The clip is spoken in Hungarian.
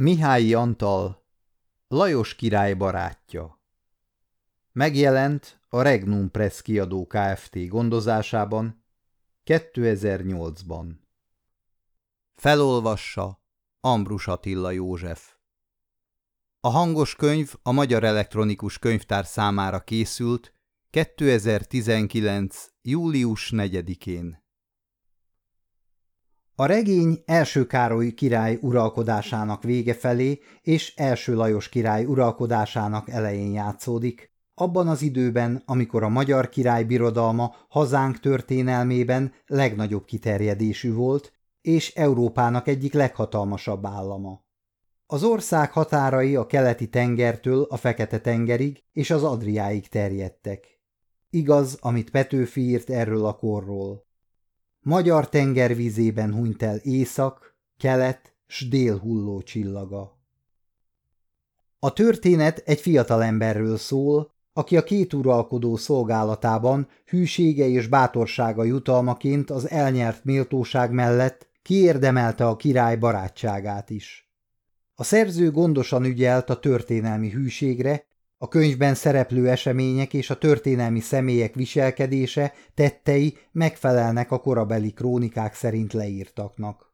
Mihály Antal, Lajos király barátja Megjelent a Regnum Press kiadó Kft. gondozásában 2008-ban. Felolvassa Ambrus Attila József A hangos könyv a Magyar Elektronikus Könyvtár számára készült 2019. július 4-én. A regény első Károly király uralkodásának vége felé és első Lajos király uralkodásának elején játszódik, abban az időben, amikor a magyar király birodalma hazánk történelmében legnagyobb kiterjedésű volt, és Európának egyik leghatalmasabb állama. Az ország határai a keleti tengertől a fekete tengerig és az Adriáig terjedtek. Igaz, amit Petőfi írt erről a korról. Magyar tengervízében hunyt el észak, kelet s dél hulló csillaga. A történet egy fiatal emberről szól, aki a két uralkodó szolgálatában hűsége és bátorsága jutalmaként az elnyert méltóság mellett kiérdemelte a király barátságát is. A szerző gondosan ügyelt a történelmi hűségre, a könyvben szereplő események és a történelmi személyek viselkedése, tettei megfelelnek a korabeli krónikák szerint leírtaknak.